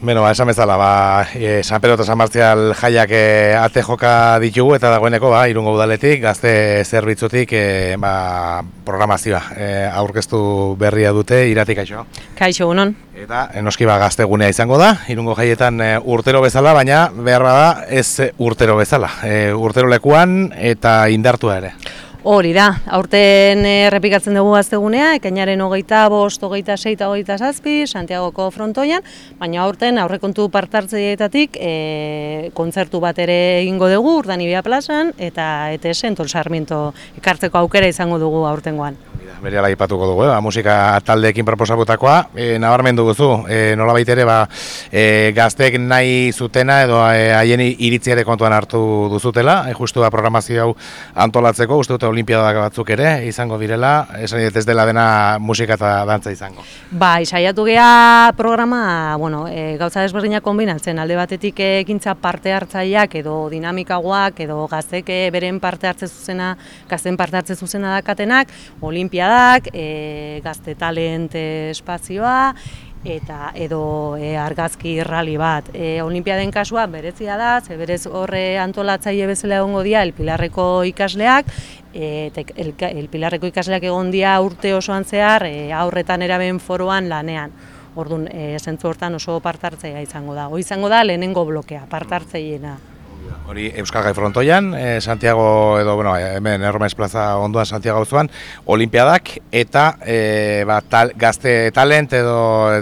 Beno, ba, esan bezala, ba, e, San Pedro eta San Martzial jaiak e, ate joka ditugu eta dagoeneko, ba, irungo udaletik, gazte zerbitzutik, e, ba, programazioa e, aurkeztu berria dute, iratik aixo. Kaixo, unon. Eta, enoski ba, gazte gunea izango da, irungo jaietan e, urtero bezala, baina behar bada ez urtero bezala. E, urtero lekuan eta indartua ere. Hori da, aurten errepikatzen dugu gaztegunea, ekainaren hogeita bost, hogeita sei eta hogeita zazpi, Santiagoko frontoian, baina aurten aurrekontu partartzeietatik e, kontzertu bat ere egingo dugu, urdanibia plazan, eta ETS, Entol Sarmiento, ekartzeko aukera izango dugu aurtengoan bere ala ipatuko dugu, eh? Ba, musika taldeekin proposabutakoa, e, nabarmendu guzu, e, nola baitere, ba, e, gazteek nahi zutena edo e, haien e, iritziare kontuan hartu duzutela, e, justu ba, programazio hau antolatzeko, uste dute olimpiadak batzuk ere, izango direla, esan ez dela dena musika eta dantza izango. Ba, isaiatu geha programa, bueno, e, gauza desberdinak kombinatzen, alde batetik ekintza parte hartzaileak edo dinamikagoak edo gaztek beren parte hartze zuzena, gazten parte hartze zuzena dakatenak, olimpia olimpiadak, e, gazte talent espazioa, eta edo e, argazki rally bat. E, olimpiaden kasua berezia da, ze berez horre antolatzaile bezala egongo dira Elpilarreko ikasleak, e, el, Elpilarreko ikasleak egon dira urte osoan zehar e, aurretan eraben foroan lanean. Orduan, e, zentzu hortan oso partartzea izango da. O izango da lehenengo blokea, partartzeiena. Hori Euskal Gai Frontoian, eh, Santiago edo, bueno, hemen Erromes Plaza onduan Santiago zuan, Olimpiadak eta eh, ba, tal, gazte talent edo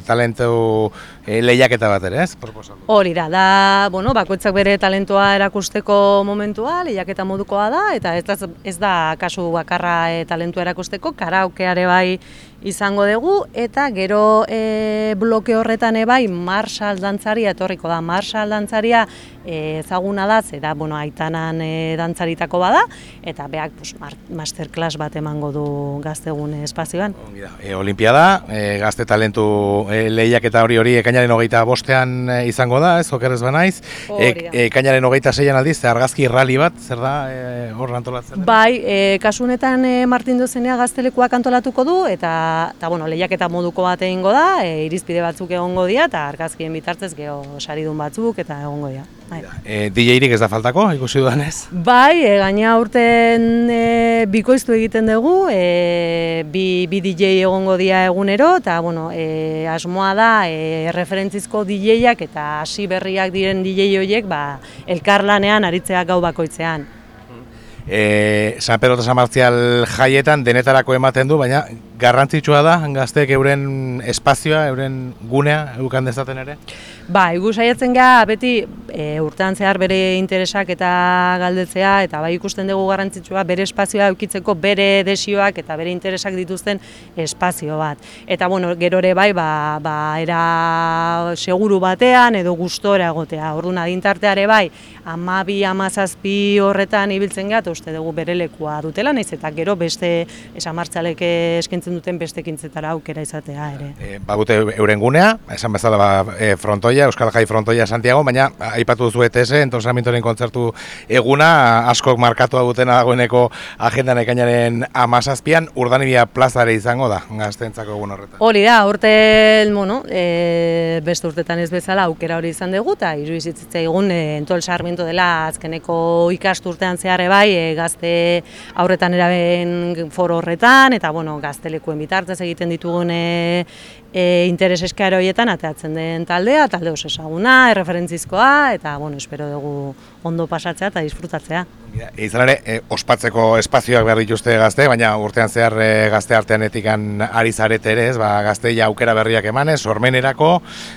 talentu e, lehiaketa bat ere, ez? Hori da, da, bueno, bakoitzak bere talentoa erakusteko momentua, lehiaketa modukoa da, eta ez da, ez da kasu bakarra e, talentua erakusteko, karaokeare bai izango dugu, eta gero e, bloke horretan ebai Marshall dantzaria etorriko da. Marshall dantzaria e, ezaguna da, ze da, bueno, aitanan e, dantzaritako bada, eta beak pues, masterclass bat emango du gaztegun espazioan. E, Olimpiada, e, gazte talentu e, lehiaketa hori hori ekaina ekainaren hogeita bostean eh, izango da, ez okerrez banaiz. E, ekainaren hogeita zeian aldiz, argazki rali bat, zer da e, hor antolatzen? Bai, e, kasu honetan e, Martin Dozenea gaztelekuak antolatuko du, eta, eta bueno, lehiak eta moduko bat egingo da, e, irizpide batzuk egongo dira, eta argazkien bitartez geho saridun batzuk, eta egongo dira. Bai. E, DJ-rik ez da faltako, ikusi dudan ez? Bai, e, gaina urten e, bikoiztu egiten dugu, e, bi, bi DJ egongo dia egunero, eta bueno, e, asmoa da e, referentzizko DJ-ak eta hasi berriak diren DJ horiek ba, elkarlanean aritzeak gau bakoitzean. E, San Pedro eta San Martzial jaietan denetarako ematen du, baina garrantzitsua da gazteek euren espazioa, euren gunea, eukan dezaten ere? Ba, egu saiatzen gara beti e, urtean zehar bere interesak eta galdetzea, eta bai ikusten dugu garrantzitsua bere espazioa eukitzeko bere desioak eta bere interesak dituzten espazio bat. Eta bueno, gero ere bai, ba, ba, era seguru batean edo gustora egotea. Orduan adintarteare bai, amabi, amazazpi horretan ibiltzen gara, uste dugu bere lekua dutela, naiz eta gero beste esamartzalek eskentzen duten beste kintzetara aukera izatea ere. E, Bagute euren gunea, esan bezala ba, e, frontoia, Euskal Jai Frontoia Santiago, baina aipatu duzu ETS, entonzamentoren kontzertu eguna, askok markatu dutena dagoeneko agendan ekainaren amazazpian, urdanibia plazare izango da, gaztentzako egun horretan. Hori da, urte, bueno, e, beste urtetan ez bezala aukera hori izan dugu, eta iru izitzitza egun e, entol sarmiento dela azkeneko ikastu urtean zeharre bai, e, gazte aurretan eraben foro horretan, eta bueno, gaztelekuen bitartez egiten ditugun e, e, interes eskara horietan ateatzen den taldea, talde oso esaguna, erreferentzizkoa, eta bueno, espero dugu ondo pasatzea eta disfrutatzea. Izan ere, e, ospatzeko espazioak behar dituzte gazte, baina urtean zehar e, gazte artean etikan ari zarete ere, ez, ba, gazte ja aukera berriak emanez, sormenerako,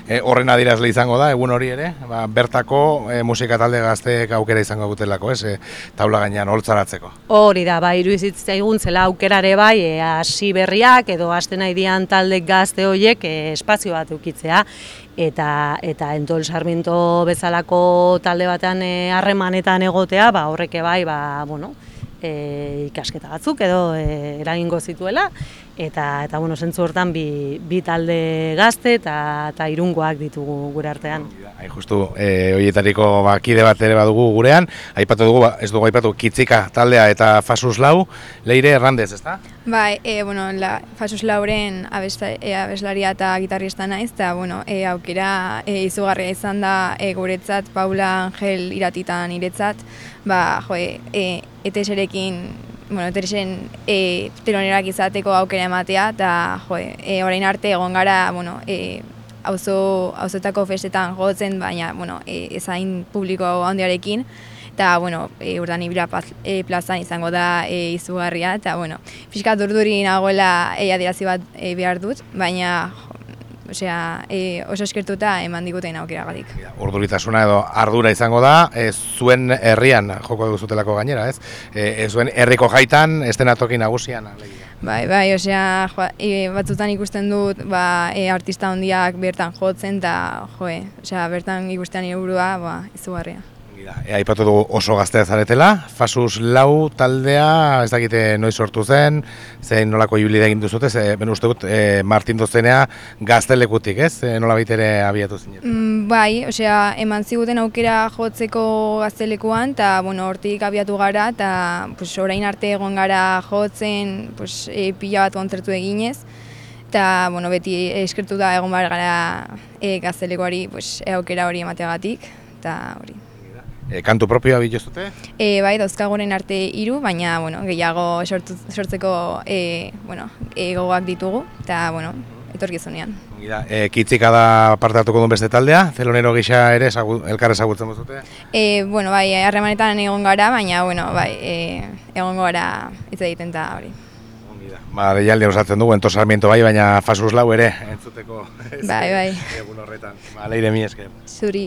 e, horren adirazle izango da, egun hori ere, ba, bertako e, musika talde gazteek aukera izango gutelako, ez, e, taula gainean, holtzaratzeko. Hori da, ba, irudizitzea egun zela aukerare bai, e, hasi berriak, edo hasten nahi dian talde gazte horiek e, espazio bat eukitzea, eta eta Entol Sarmiento bezalako talde batean eh, harremanetan egotea, ba horreke bai, ba bueno, e, ikasketa batzuk edo e, eragingo zituela eta eta bueno, sentzu hortan bi, bi talde gazte eta eta irungoak ditugu gure artean. Hain justu, e, horietariko ba, kide bat ere badugu gurean, aipatu dugu, ba, ez dugu aipatu, kitzika taldea eta fasus lau, leire errandez, ezta? Bai, e, bueno, la, fasus lauren abesta, e, abeslaria eta gitarrista naiz, eta bueno, e, aukera e, izugarria izan da e, guretzat, Paula Angel iratitan iretzat, ba, jo, e, eteserekin bueno, eteresen e, telonerak izateko aukera ematea, eta jo, e, orain arte egon gara, bueno, e, auzo auzoetako festetan jotzen, baina bueno, e, ezain publiko handiarekin eta bueno, e, urdan ibila e, plazan izango da e, izugarria eta bueno, fiskat urduri nagoela e, adierazi bat e, behar dut, baina Osea, e, oso eskertuta eman diguten aukeragatik. Urduritasuna edo ardura izango da, e, zuen herrian joko duzutelako gainera, ez? E, zuen herriko jaitan, estenatoki nagusian. Alegia. Bai, bai, osea, jo, e, batzutan ikusten dut, ba, e, artista hondiak bertan jotzen, eta, joe, osea, bertan ikustean burua, ba, izugarria. E, aipatu dugu oso gaztea zaretela, Fasus Lau taldea, ez dakite noiz sortu zen, zein nolako ibili egin duzute, ze, ben uste dut, e, Martin Dozenea gaztelekutik, ez? E, nola baitere abiatu zinen? Mm, bai, osea, eman ziguten aukera jotzeko gaztelekuan, eta, bueno, hortik abiatu gara, eta, pues, orain arte egon gara jotzen, pues, e, pila bat kontzertu eginez, eta, bueno, beti eskertu da egon bar gara e, gaztelekoari, pues, e, aukera hori emateagatik, eta hori. E, kantu propioa bituzute? E, bai, dauzkagoren arte hiru, baina bueno, gehiago sortu, sortzeko e, bueno, e, gogoak ditugu, eta bueno, etorkizunean. E, kitzika da parte hartuko duen beste taldea, zelonero gisa ere ezagu, elkar ezagutzen duzute? E, bueno, bai, harremanetan egon gara, baina bueno, bai, e, egon gara hitz egiten da hori. Ba, deialdi osatzen dugu, ento sarmiento bai, baina fasus lau ere, entzuteko. Bai, bai. Egun horretan. Ba, leire mi esker. Zuri.